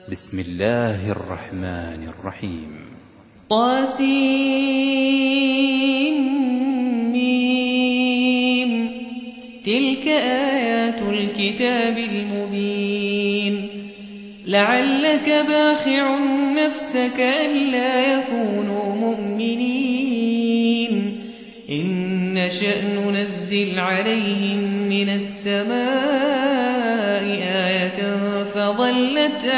بسم الله الرحمن الرحيم. طاسيم تلك آيات الكتاب المبين. لعلك باخع نفسك ألا يكونوا مؤمنين. إن نشأ ننزل عليهم من السماء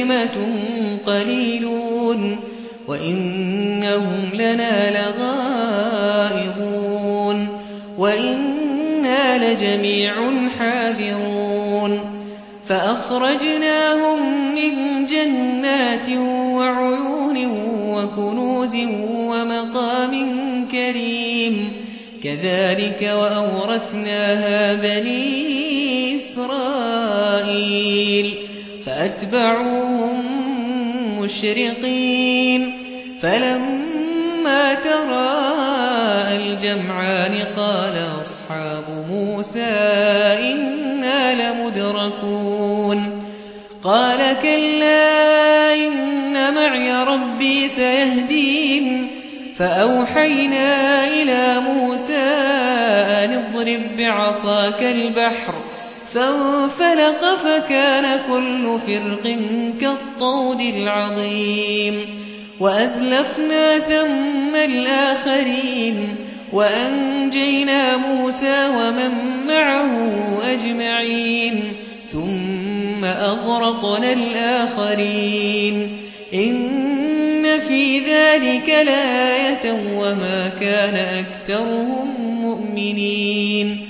لشرذمة قليلون وإنهم لنا لغائظون وإنا لجميع حاذرون فأخرجناهم من جنات وعيون وكنوز ومقام كريم كذلك وأورثناها بني فأتبعوهم مشرقين فلما ترى الجمعان قال أصحاب موسى إنا لمدركون قال كلا إن معي ربي سيهدين فأوحينا إلى موسى أن اضرب بعصاك البحر فانفلق فكان كل فرق كالطود العظيم. وأزلفنا ثم الآخرين وأنجينا موسى ومن معه أجمعين. ثم أغرقنا الآخرين. إن في ذلك لآية وما كان أكثرهم مؤمنين.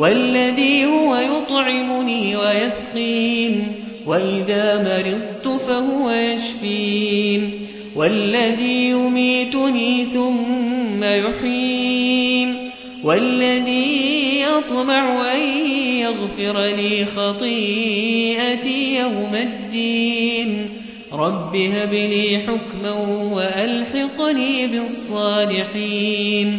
والذي هو يطعمني ويسقين وإذا مرضت فهو يشفين والذي يميتني ثم يحيين والذي يطمع أن يغفر لي خطيئتي يوم الدين. رب هب لي حكما وألحقني بالصالحين.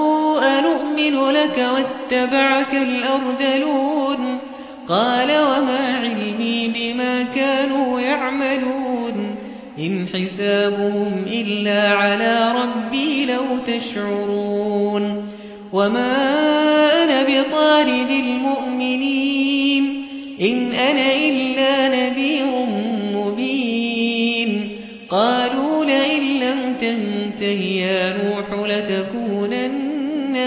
أنؤمن لك واتبعك الأرذلون قال وما علمي بما كانوا يعملون إن حسابهم إلا على ربي لو تشعرون وما أنا بطارد المؤمنين إن أنا إلا نذير مبين قالوا لئن لم تنته يا نوح لتكونن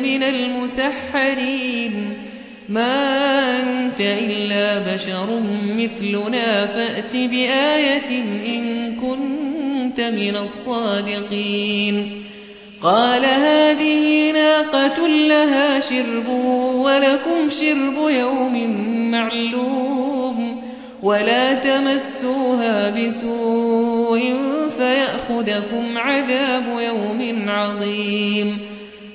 من المسحرين. ما أنت إلا بشر مثلنا فأت بآية إن كنت من الصادقين. قال هذه ناقة لها شرب ولكم شرب يوم معلوم ولا تمسوها بسوء فيأخذكم عذاب يوم عظيم.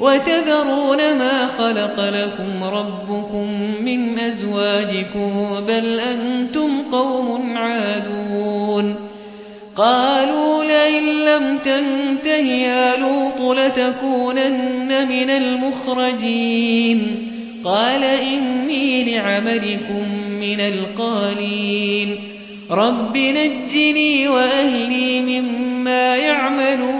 وتذرون ما خلق لكم ربكم من أزواجكم بل أنتم قوم عادون قالوا لئن لم تنته يا لوط لتكونن من المخرجين قال إني لعملكم من القالين رب نجني وأهلي مما يعملون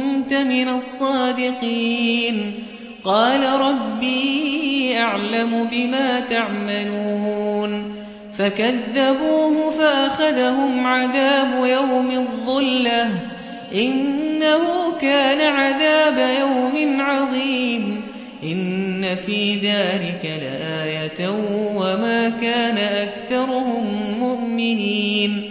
من الصادقين. قال ربي أعلم بما تعملون. فكذبوه فأخذهم عذاب يوم الظلة. إنه كان عذاب يوم عظيم. إن في ذلك لآية وما كان أكثرهم مؤمنين.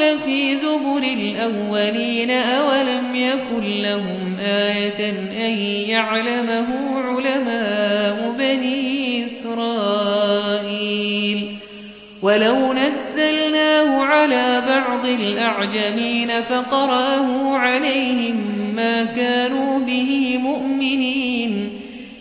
لفي زبر الأولين أولم يكن لهم آية أن يعلمه علماء بني إسرائيل ولو نزلناه على بعض الأعجمين فقرأه عليهم ما كانوا به مؤمنين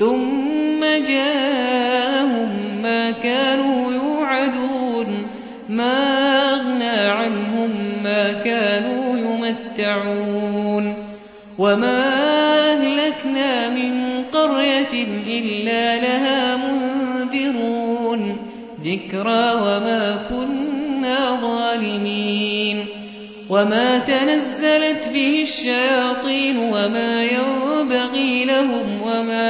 ثم جاءهم ما كانوا يوعدون ما أغنى عنهم ما كانوا يمتعون. وما أهلكنا من قرية إلا لها منذرون. ذكرى وما كنا ظالمين. وما تنزلت به الشياطين وما ينبغي لهم وما